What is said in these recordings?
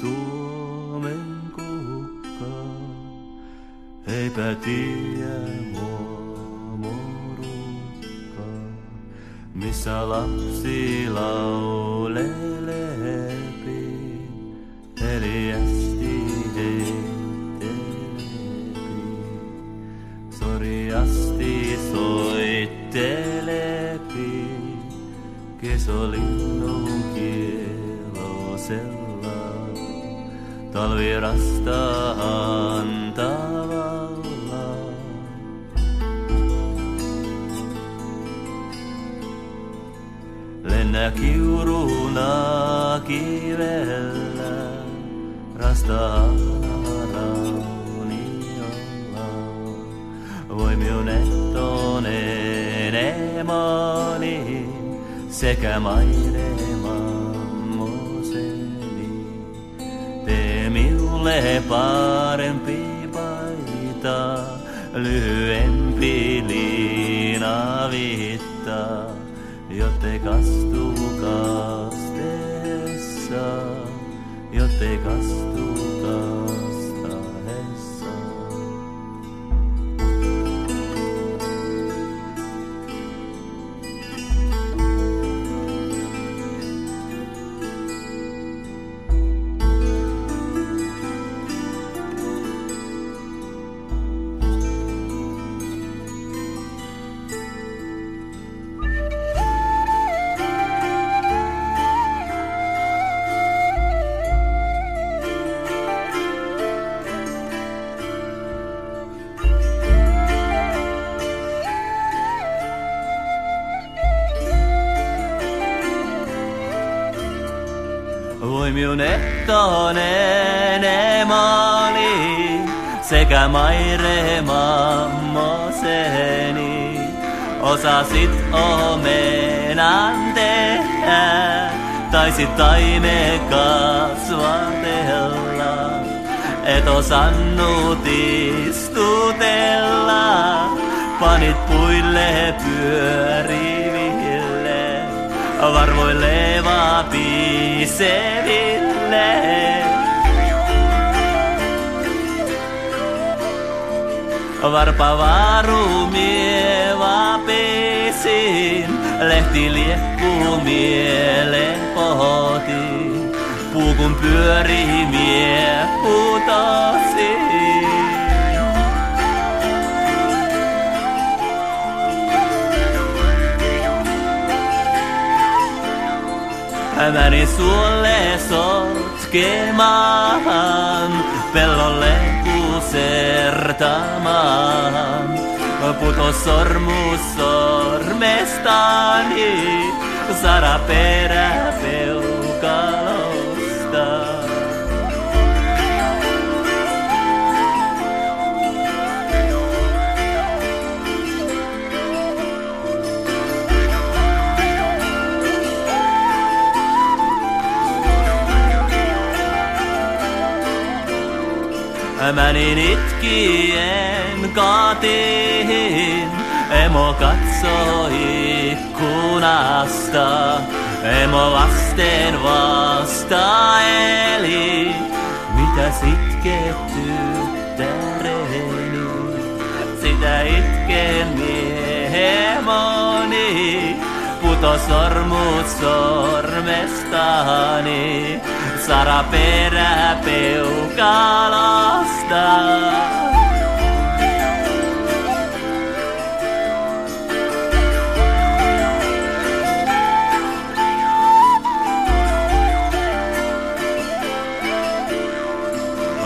Suomenkukka, eipä tiedä mua missä lapsi laulelepi, eli ästi heittelepi, soriasti soittelepi, kesolinnon kielo selva. Talvirasta antavalla. Lennä kiuruna kivellä, rasta rauniolla. Voi minun ettonen emani sekä mairemammoseni. Minulle parempi paita, lyhyempi liinavitta, jottei kastu kasteessa, jottei kastu kastaessa. Voi minun ettonen emani sekä maire mammoseni. Osasit omenan tehdä, taisit taime kasvatella. Et osannut istutella, panit puille pyöriville varvoille vapiseville. Varpa varumie vapisin, lehti liekkuu mieleen pohti. Puukun pyörii Hämäni sulle sotkemaan, pellolle kusertamaan. Putos sormus sormestani, sara perä. Menin itkien kotiin, emo katsoi ikkunasta. Emo vasten vasta eli, mitä sitket tyttäreni. Sitä itken miehemoni, puto sormut sormestani. Sara perä peukalosta.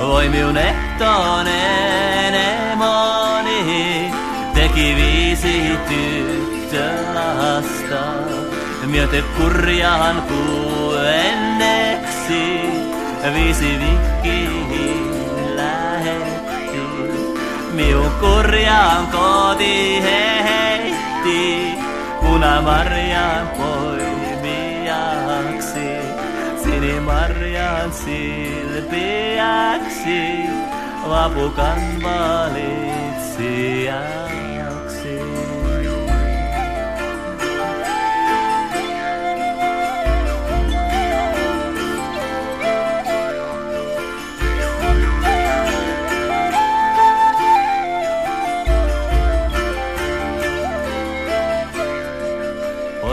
Voi minun ehtonen emoni teki viisi tyttölasta. Myöte kurjaan puenneksi viisi vikkiin lähetti. Miu kurjaan koti heitti punamarjan poimijaksi. Sinimarjan silpiäksi, vapukan valitsijaksi.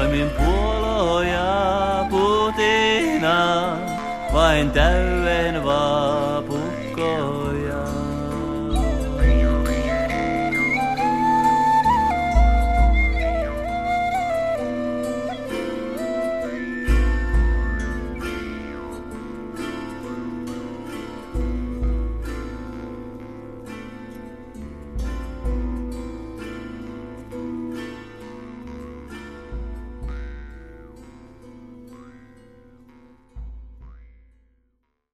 Sydämin puoloja putina, vain täyden vaan.